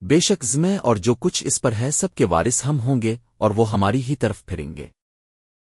بے شک زمیں اور جو کچھ اس پر ہے، سب کے وارث ہم ہوں گے اور وہ ہماری ہی طرف پھریں گے۔